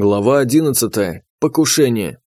Глава 11. Покушение.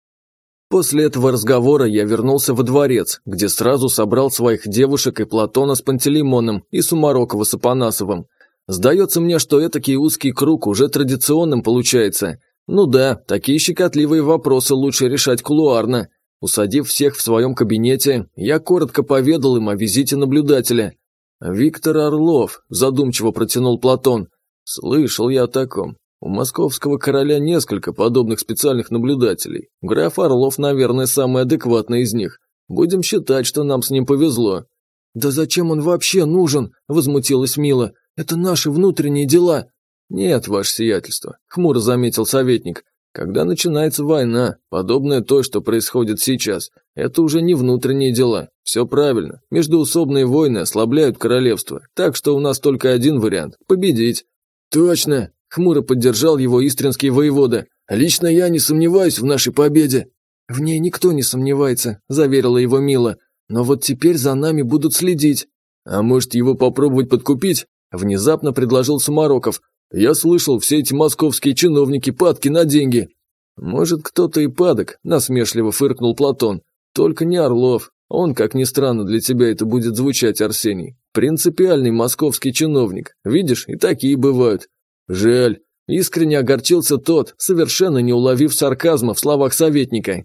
После этого разговора я вернулся во дворец, где сразу собрал своих девушек и Платона с Пантелеймоном и Сумарокова с Апанасовым. Сдается мне, что этакий узкий круг уже традиционным получается. Ну да, такие щекотливые вопросы лучше решать кулуарно. Усадив всех в своем кабинете, я коротко поведал им о визите наблюдателя. «Виктор Орлов», – задумчиво протянул Платон. «Слышал я о таком. У московского короля несколько подобных специальных наблюдателей. Граф Орлов, наверное, самый адекватный из них. Будем считать, что нам с ним повезло». «Да зачем он вообще нужен?» – возмутилась Мила. «Это наши внутренние дела». «Нет, ваше сиятельство», – хмуро заметил советник. «Когда начинается война, подобное той, что происходит сейчас, это уже не внутренние дела. Все правильно. Междуусобные войны ослабляют королевство, так что у нас только один вариант – победить». «Точно!» Хмуро поддержал его истринский воевода. «Лично я не сомневаюсь в нашей победе». «В ней никто не сомневается», – заверила его Мила. «Но вот теперь за нами будут следить». «А может, его попробовать подкупить?» – внезапно предложил Сумароков. «Я слышал, все эти московские чиновники падки на деньги». «Может, кто-то и падок», – насмешливо фыркнул Платон. «Только не Орлов. Он, как ни странно для тебя это будет звучать, Арсений. Принципиальный московский чиновник. Видишь, и такие бывают. «Жаль». Искренне огорчился тот, совершенно не уловив сарказма в словах советника.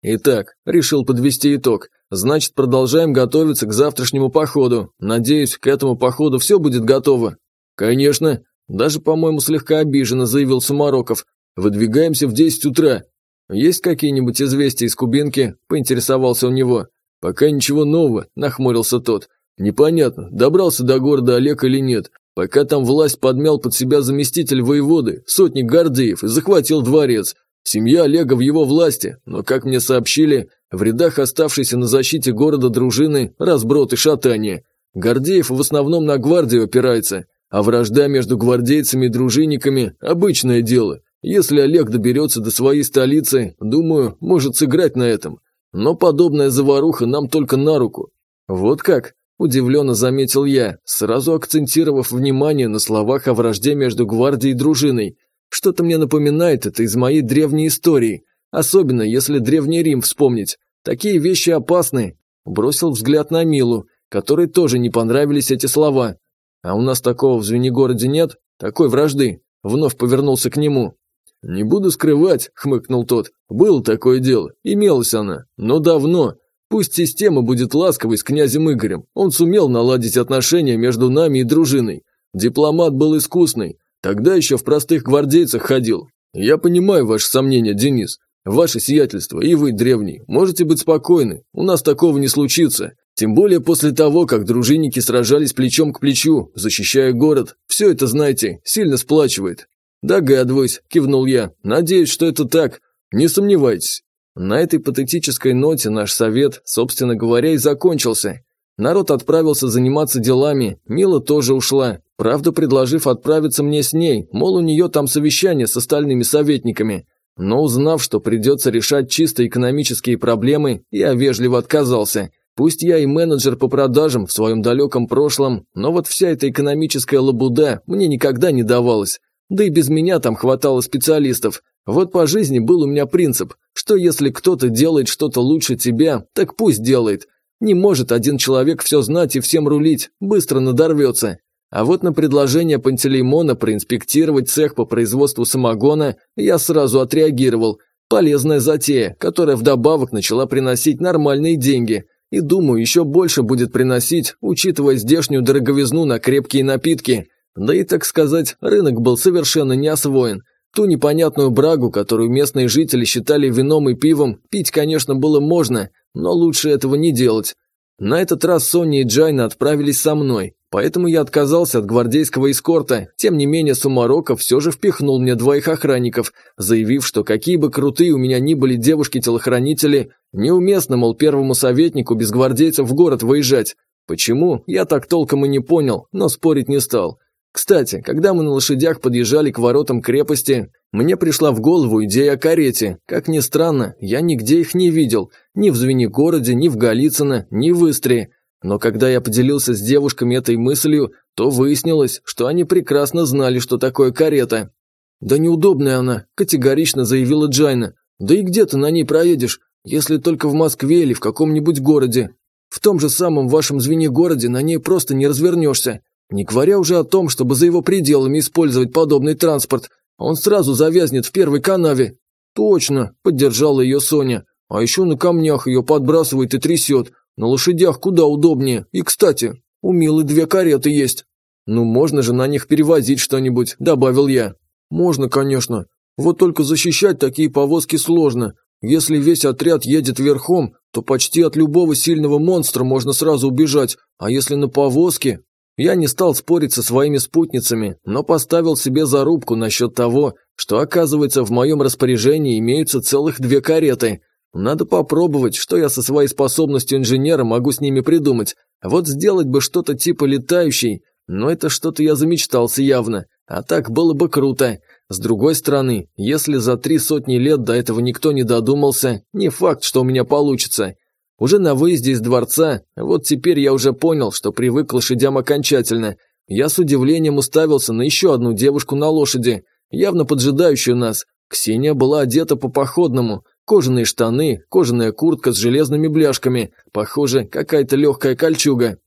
«Итак», – решил подвести итог, – «значит, продолжаем готовиться к завтрашнему походу. Надеюсь, к этому походу все будет готово». «Конечно», – даже, по-моему, слегка обиженно заявил Сумароков. «Выдвигаемся в 10 утра». «Есть какие-нибудь известия из Кубинки?» – поинтересовался у него. «Пока ничего нового», – нахмурился тот. «Непонятно, добрался до города Олег или нет. Пока там власть подмял под себя заместитель воеводы, сотник Гордеев, и захватил дворец. Семья Олега в его власти, но, как мне сообщили, в рядах оставшейся на защите города дружины разброд и шатание. Гордеев в основном на гвардию опирается, а вражда между гвардейцами и дружинниками – обычное дело. Если Олег доберется до своей столицы, думаю, может сыграть на этом. Но подобная заваруха нам только на руку. Вот как? Удивленно заметил я, сразу акцентировав внимание на словах о вражде между гвардией и дружиной. Что-то мне напоминает это из моей древней истории, особенно если Древний Рим вспомнить. Такие вещи опасны. Бросил взгляд на Милу, которой тоже не понравились эти слова. А у нас такого в Звенигороде нет? Такой вражды. Вновь повернулся к нему. «Не буду скрывать», — хмыкнул тот. «Было такое дело, имелась она, но давно, Пусть система будет ласковой с князем Игорем. Он сумел наладить отношения между нами и дружиной. Дипломат был искусный. Тогда еще в простых гвардейцах ходил. Я понимаю ваши сомнения, Денис. Ваше сиятельство, и вы, древний, можете быть спокойны. У нас такого не случится. Тем более после того, как дружинники сражались плечом к плечу, защищая город. Все это, знаете, сильно сплачивает. «Догадываюсь», – кивнул я. «Надеюсь, что это так. Не сомневайтесь. На этой патетической ноте наш совет, собственно говоря, и закончился. Народ отправился заниматься делами, Мила тоже ушла, правда предложив отправиться мне с ней, мол, у нее там совещание с остальными советниками. Но узнав, что придется решать чисто экономические проблемы, я вежливо отказался. Пусть я и менеджер по продажам в своем далеком прошлом, но вот вся эта экономическая лабуда мне никогда не давалась. Да и без меня там хватало специалистов. Вот по жизни был у меня принцип, что если кто-то делает что-то лучше тебя, так пусть делает. Не может один человек все знать и всем рулить, быстро надорвется. А вот на предложение Пантелеймона проинспектировать цех по производству самогона я сразу отреагировал. Полезная затея, которая вдобавок начала приносить нормальные деньги. И думаю, еще больше будет приносить, учитывая здешнюю дороговизну на крепкие напитки. Да и, так сказать, рынок был совершенно не освоен. Ту непонятную брагу, которую местные жители считали вином и пивом, пить, конечно, было можно, но лучше этого не делать. На этот раз Соня и Джайна отправились со мной, поэтому я отказался от гвардейского эскорта, тем не менее Сумароков все же впихнул мне двоих охранников, заявив, что какие бы крутые у меня ни были девушки-телохранители, неуместно, мол, первому советнику без гвардейцев в город выезжать. Почему, я так толком и не понял, но спорить не стал. Кстати, когда мы на лошадях подъезжали к воротам крепости, мне пришла в голову идея о карете. Как ни странно, я нигде их не видел, ни в Звенигороде, ни в Голицыно, ни в Истре. Но когда я поделился с девушками этой мыслью, то выяснилось, что они прекрасно знали, что такое карета. «Да неудобная она», – категорично заявила Джайна. «Да и где ты на ней проедешь, если только в Москве или в каком-нибудь городе? В том же самом вашем звене городе на ней просто не развернешься. Не говоря уже о том, чтобы за его пределами использовать подобный транспорт. Он сразу завязнет в первой канаве». «Точно», – поддержала ее Соня. «А еще на камнях ее подбрасывает и трясет. На лошадях куда удобнее. И, кстати, у Милы две кареты есть». «Ну, можно же на них перевозить что-нибудь», – добавил я. «Можно, конечно. Вот только защищать такие повозки сложно. Если весь отряд едет верхом, то почти от любого сильного монстра можно сразу убежать, а если на повозке, я не стал спорить со своими спутницами, но поставил себе зарубку насчет того, что, оказывается, в моем распоряжении имеются целых две кареты. Надо попробовать, что я со своей способностью инженера могу с ними придумать. Вот сделать бы что-то типа летающей, но это что-то я замечтался явно, а так было бы круто. С другой стороны, если за три сотни лет до этого никто не додумался, не факт, что у меня получится. Уже на выезде из дворца, вот теперь я уже понял, что привык к лошадям окончательно. Я с удивлением уставился на еще одну девушку на лошади, явно поджидающую нас. Ксения была одета по-походному. Кожаные штаны, кожаная куртка с железными бляшками. Похоже, какая-то легкая кольчуга.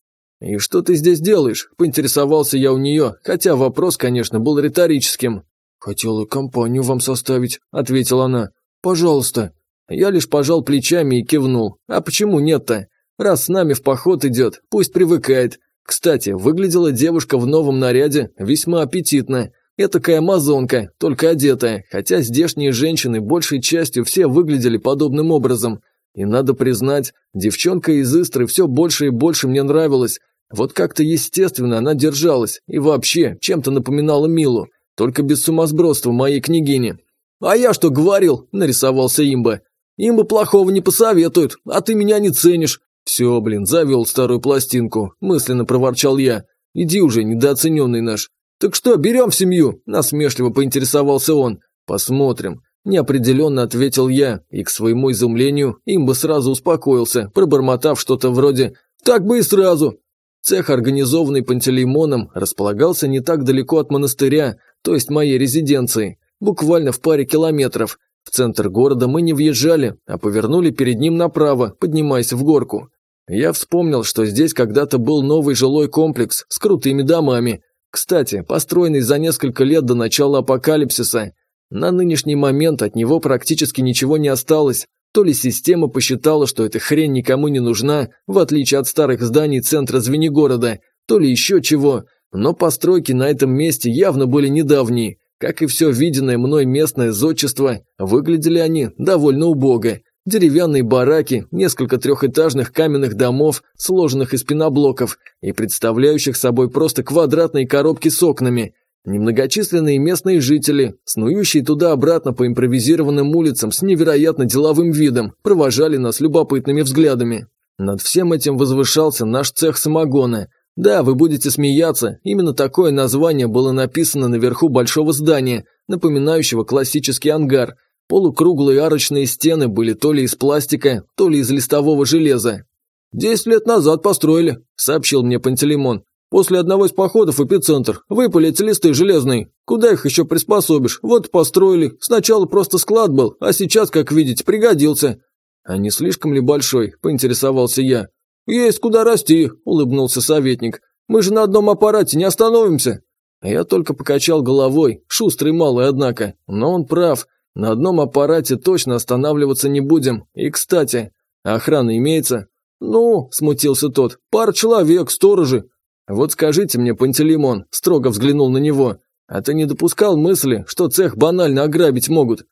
«И что ты здесь делаешь?» – поинтересовался я у нее, хотя вопрос, конечно, был риторическим. «Хотела компанию вам составить», – ответила она. «Пожалуйста». Я лишь пожал плечами и кивнул. А почему нет-то? Раз с нами в поход идет, пусть привыкает. Кстати, выглядела девушка в новом наряде весьма аппетитно. Этакая амазонка, только одетая, хотя здешние женщины большей частью все выглядели подобным образом. И надо признать, девчонка из Истры все больше и больше мне нравилась. Вот как-то естественно она держалась и вообще чем-то напоминала Милу, только без сумасбродства моей княгини. «А я что говорил?» – нарисовался имба. Им бы плохого не посоветуют, а ты меня не ценишь. Все, блин, завел старую пластинку, мысленно проворчал я. Иди уже, недооцененный наш. Так что, берем в семью? Насмешливо поинтересовался он. Посмотрим. Неопределенно ответил я, и к своему изумлению им бы сразу успокоился, пробормотав что-то вроде «так бы и сразу». Цех, организованный Пантелеймоном, располагался не так далеко от монастыря, то есть моей резиденции, буквально в паре километров, в центр города мы не въезжали, а повернули перед ним направо, поднимаясь в горку. Я вспомнил, что здесь когда-то был новый жилой комплекс с крутыми домами. Кстати, построенный за несколько лет до начала апокалипсиса. На нынешний момент от него практически ничего не осталось. То ли система посчитала, что эта хрень никому не нужна, в отличие от старых зданий центра Звенигорода, то ли еще чего. Но постройки на этом месте явно были недавние. Как и все виденное мной местное зодчество, выглядели они довольно убого. Деревянные бараки, несколько трехэтажных каменных домов, сложенных из пеноблоков и представляющих собой просто квадратные коробки с окнами. Немногочисленные местные жители, снующие туда-обратно по импровизированным улицам с невероятно деловым видом, провожали нас любопытными взглядами. Над всем этим возвышался наш цех самогона, да, вы будете смеяться, именно такое название было написано наверху большого здания, напоминающего классический ангар. Полукруглые арочные стены были то ли из пластика, то ли из листового железа. «Десять лет назад построили», – сообщил мне Пантелеймон. «После одного из походов эпицентр. Выпали эти листы железные. Куда их еще приспособишь? Вот построили. Сначала просто склад был, а сейчас, как видите, пригодился». «А не слишком ли большой?» – поинтересовался я. «Есть куда расти», – улыбнулся советник. «Мы же на одном аппарате не остановимся». Я только покачал головой, шустрый малый, однако. Но он прав. На одном аппарате точно останавливаться не будем. И, кстати, охрана имеется? Ну, смутился тот, пар человек, сторожи. Вот скажите мне, Пантелеймон, строго взглянул на него, а ты не допускал мысли, что цех банально ограбить могут?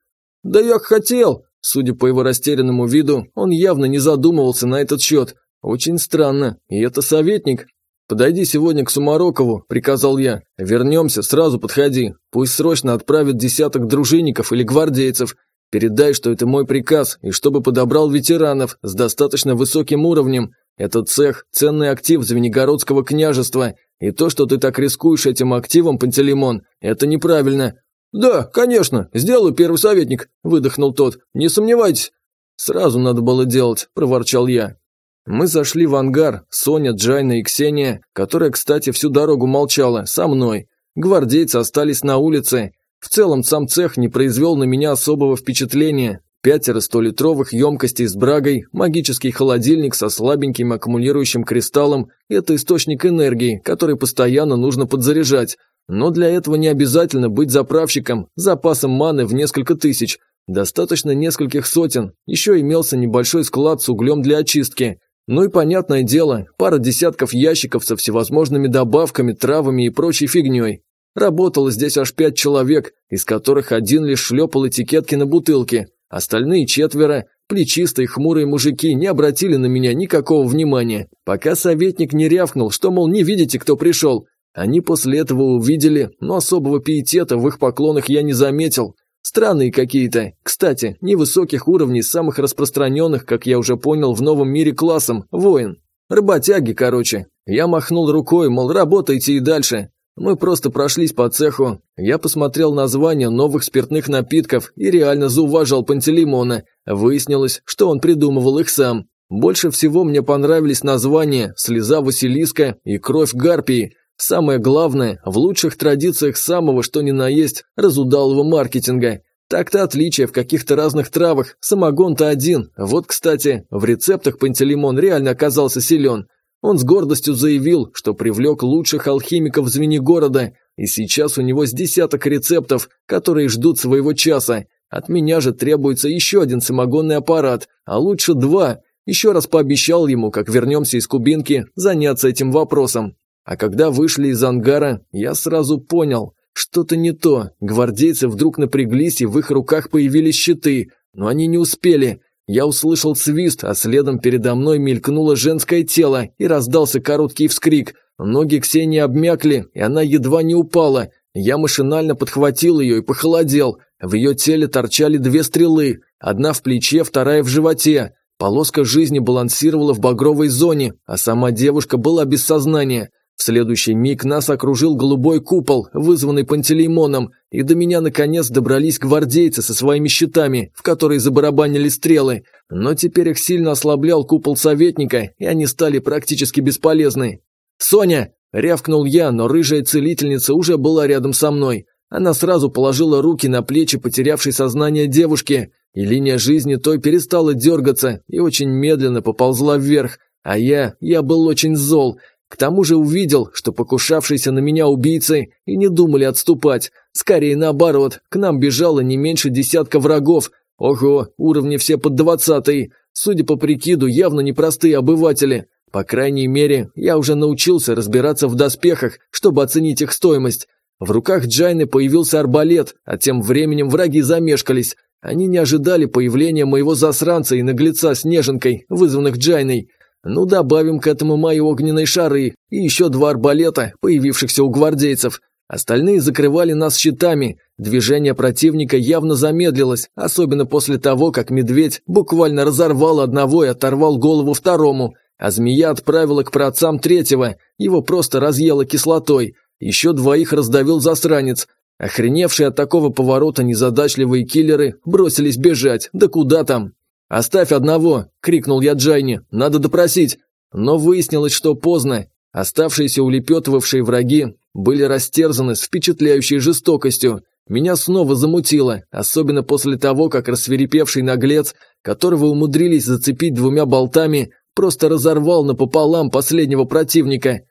Да я хотел. Судя по его растерянному виду, он явно не задумывался на этот счет. «Очень странно. И это советник?» «Подойди сегодня к Сумарокову», – приказал я. «Вернемся, сразу подходи. Пусть срочно отправят десяток дружинников или гвардейцев. Передай, что это мой приказ, и чтобы подобрал ветеранов с достаточно высоким уровнем. Этот цех – ценный актив Звенигородского княжества, и то, что ты так рискуешь этим активом, Пантелеймон, это неправильно». «Да, конечно, сделаю, первый советник», – выдохнул тот. «Не сомневайтесь». «Сразу надо было делать», – проворчал я. Мы зашли в ангар, Соня, Джайна и Ксения, которая, кстати, всю дорогу молчала, со мной. Гвардейцы остались на улице. В целом сам цех не произвел на меня особого впечатления. Пятеро столитровых емкостей с брагой, магический холодильник со слабеньким аккумулирующим кристаллом – это источник энергии, который постоянно нужно подзаряжать. Но для этого не обязательно быть заправщиком, запасом маны в несколько тысяч. Достаточно нескольких сотен. Еще имелся небольшой склад с углем для очистки. Ну и понятное дело, пара десятков ящиков со всевозможными добавками, травами и прочей фигней. Работало здесь аж пять человек, из которых один лишь шлепал этикетки на бутылке. Остальные четверо, плечистые хмурые мужики, не обратили на меня никакого внимания, пока советник не рявкнул, что, мол, не видите, кто пришел. Они после этого увидели, но особого пиетета в их поклонах я не заметил. Странные какие-то. Кстати, невысоких уровней самых распространенных, как я уже понял, в новом мире классом, воин. Работяги, короче. Я махнул рукой, мол, работайте и дальше. Мы просто прошлись по цеху. Я посмотрел названия новых спиртных напитков и реально зауважал Пантелеймона. Выяснилось, что он придумывал их сам. Больше всего мне понравились названия «Слеза Василиска» и «Кровь Гарпии». Самое главное, в лучших традициях самого что ни на есть разудалого маркетинга. Так-то отличия в каких-то разных травах, самогон-то один. Вот, кстати, в рецептах Пантелеймон реально оказался силен. Он с гордостью заявил, что привлек лучших алхимиков звени города, и сейчас у него с десяток рецептов, которые ждут своего часа. От меня же требуется еще один самогонный аппарат, а лучше два. Еще раз пообещал ему, как вернемся из Кубинки, заняться этим вопросом. А когда вышли из ангара, я сразу понял, что-то не то. Гвардейцы вдруг напряглись, и в их руках появились щиты, но они не успели – я услышал свист, а следом передо мной мелькнуло женское тело и раздался короткий вскрик. Ноги Ксении обмякли, и она едва не упала. Я машинально подхватил ее и похолодел. В ее теле торчали две стрелы, одна в плече, вторая в животе. Полоска жизни балансировала в багровой зоне, а сама девушка была без сознания. В следующий миг нас окружил голубой купол, вызванный Пантелеймоном, и до меня наконец добрались гвардейцы со своими щитами, в которые забарабанили стрелы. Но теперь их сильно ослаблял купол советника, и они стали практически бесполезны. «Соня!» – рявкнул я, но рыжая целительница уже была рядом со мной. Она сразу положила руки на плечи потерявшей сознание девушки, и линия жизни той перестала дергаться и очень медленно поползла вверх. А я, я был очень зол – к тому же увидел, что покушавшиеся на меня убийцы и не думали отступать. Скорее наоборот, к нам бежало не меньше десятка врагов. Ого, уровни все под двадцатый. Судя по прикиду, явно непростые обыватели. По крайней мере, я уже научился разбираться в доспехах, чтобы оценить их стоимость. В руках Джайны появился арбалет, а тем временем враги замешкались. Они не ожидали появления моего засранца и наглеца с неженкой, вызванных Джайной. Ну, добавим к этому мои огненные шары и еще два арбалета, появившихся у гвардейцев. Остальные закрывали нас щитами. Движение противника явно замедлилось, особенно после того, как медведь буквально разорвал одного и оторвал голову второму, а змея отправила к праотцам третьего, его просто разъела кислотой. Еще двоих раздавил засранец. Охреневшие от такого поворота незадачливые киллеры бросились бежать, да куда там. «Оставь одного!» – крикнул я Джайне. «Надо допросить!» Но выяснилось, что поздно. Оставшиеся улепетывавшие враги были растерзаны с впечатляющей жестокостью. Меня снова замутило, особенно после того, как рассверепевший наглец, которого умудрились зацепить двумя болтами, просто разорвал напополам последнего противника.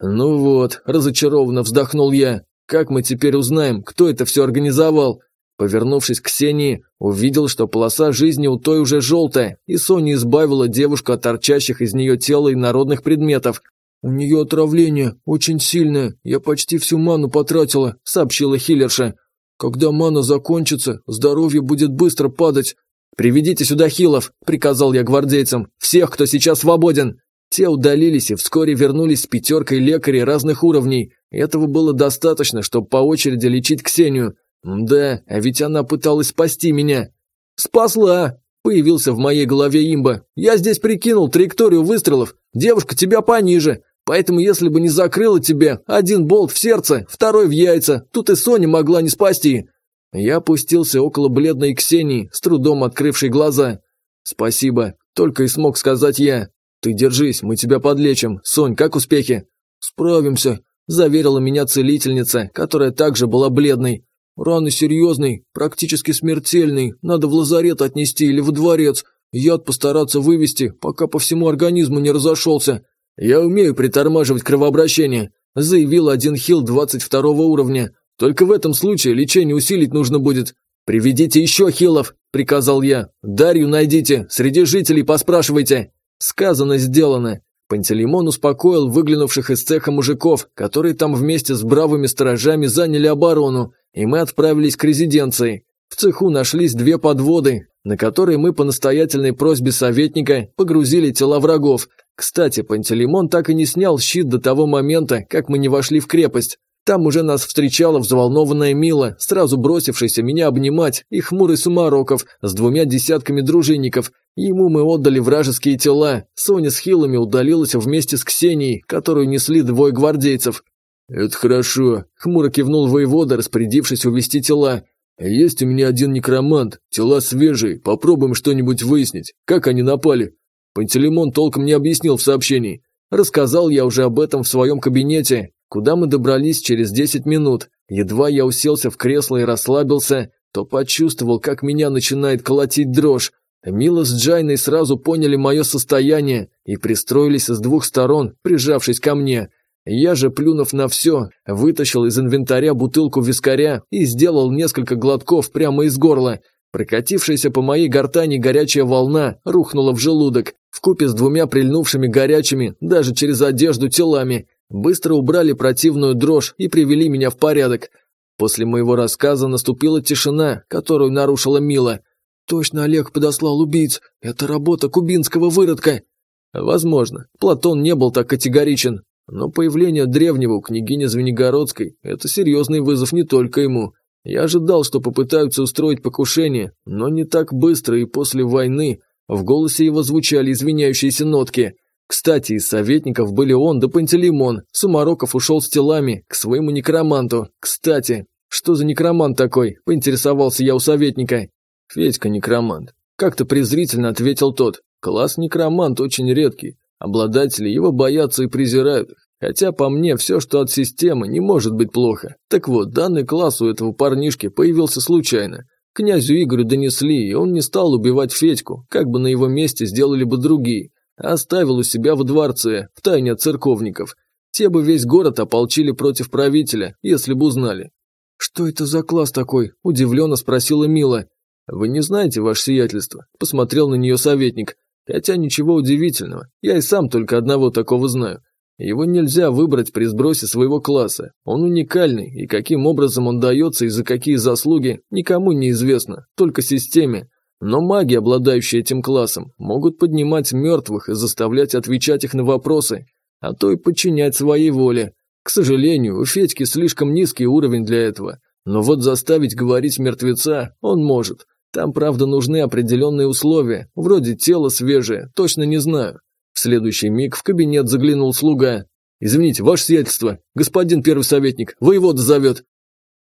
«Ну вот», – разочарованно вздохнул я, – «как мы теперь узнаем, кто это все организовал?» Повернувшись к Ксении, увидел, что полоса жизни у той уже желтая, и Соня избавила девушку от торчащих из нее тела и народных предметов. «У нее отравление, очень сильное, я почти всю ману потратила», – сообщила хиллерша. «Когда мана закончится, здоровье будет быстро падать». «Приведите сюда хилов», – приказал я гвардейцам. «Всех, кто сейчас свободен». Те удалились и вскоре вернулись с пятеркой лекарей разных уровней. Этого было достаточно, чтобы по очереди лечить Ксению. Да, а ведь она пыталась спасти меня. Спасла! Появился в моей голове имба. Я здесь прикинул траекторию выстрелов. Девушка тебя пониже. Поэтому если бы не закрыла тебе, один болт в сердце, второй в яйца, тут и Соня могла не спасти. Я опустился около бледной Ксении, с трудом открывшей глаза. «Спасибо», – только и смог сказать я. «Ты держись, мы тебя подлечим. Сонь, как успехи?» «Справимся», – заверила меня целительница, которая также была бледной. Раны серьезный, практически смертельный, надо в лазарет отнести или во дворец. Яд постараться вывести, пока по всему организму не разошелся. Я умею притормаживать кровообращение, заявил один хил 22 уровня. Только в этом случае лечение усилить нужно будет. «Приведите еще хилов», – приказал я. «Дарью найдите, среди жителей поспрашивайте». Сказано, сделано. Пантелеймон успокоил выглянувших из цеха мужиков, которые там вместе с бравыми сторожами заняли оборону, и мы отправились к резиденции. В цеху нашлись две подводы, на которые мы по настоятельной просьбе советника погрузили тела врагов. Кстати, Пантелеймон так и не снял щит до того момента, как мы не вошли в крепость. Там уже нас встречала взволнованная Мила, сразу бросившаяся меня обнимать, и хмурый Сумароков с двумя десятками дружинников. Ему мы отдали вражеские тела. Соня с Хилами удалилась вместе с Ксенией, которую несли двое гвардейцев. «Это хорошо», – хмуро кивнул воевода, распорядившись увести тела. «Есть у меня один некромант, тела свежие, попробуем что-нибудь выяснить, как они напали». Пантелеймон толком не объяснил в сообщении. Рассказал я уже об этом в своем кабинете, куда мы добрались через 10 минут. Едва я уселся в кресло и расслабился, то почувствовал, как меня начинает колотить дрожь. Мила с Джайной сразу поняли мое состояние и пристроились с двух сторон, прижавшись ко мне. Я же, плюнув на все, вытащил из инвентаря бутылку вискаря и сделал несколько глотков прямо из горла. Прокатившаяся по моей гортани горячая волна рухнула в желудок, вкупе с двумя прильнувшими горячими, даже через одежду, телами. Быстро убрали противную дрожь и привели меня в порядок. После моего рассказа наступила тишина, которую нарушила Мила. «Точно Олег подослал убийц. Это работа кубинского выродка». Возможно, Платон не был так категоричен, но появление древнего княгини Звенигородской – это серьезный вызов не только ему. Я ожидал, что попытаются устроить покушение, но не так быстро и после войны. В голосе его звучали извиняющиеся нотки. Кстати, из советников были он да Пантелеймон. Сумароков ушел с телами к своему некроманту. Кстати, что за некромант такой? Поинтересовался я у советника. Федька некромант. Как-то презрительно ответил тот. Класс некромант очень редкий. Обладатели его боятся и презирают. Хотя по мне все, что от системы, не может быть плохо. Так вот, данный класс у этого парнишки появился случайно. Князю Игорю донесли, и он не стал убивать Федьку, как бы на его месте сделали бы другие. Оставил у себя в дворце, в тайне от церковников. Те бы весь город ополчили против правителя, если бы узнали. «Что это за класс такой?» – удивленно спросила Мила. «Вы не знаете, ваше сиятельство?» – посмотрел на нее советник. «Хотя ничего удивительного, я и сам только одного такого знаю. Его нельзя выбрать при сбросе своего класса. Он уникальный, и каким образом он дается и за какие заслуги, никому не известно, только системе. Но маги, обладающие этим классом, могут поднимать мертвых и заставлять отвечать их на вопросы, а то и подчинять своей воле. К сожалению, у Федьки слишком низкий уровень для этого. Но вот заставить говорить мертвеца он может. Там, правда, нужны определенные условия, вроде тело свежее, точно не знаю. В следующий миг в кабинет заглянул слуга. «Извините, ваше сиятельство, господин первый советник, воевода зовет».